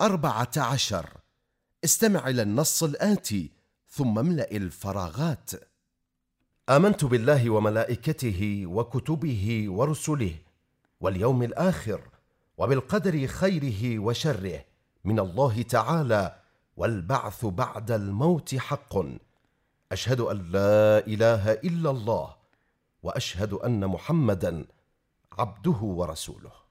أربعة عشر. استمع إلى النص الآتي ثم املأ الفراغات. آمنت بالله وملائكته وكتبه ورسله واليوم الآخر وبالقدر خيره وشره. من الله تعالى والبعث بعد الموت حق. أشهد أن لا إله إلا الله وأشهد أن محمدًا عبده ورسوله.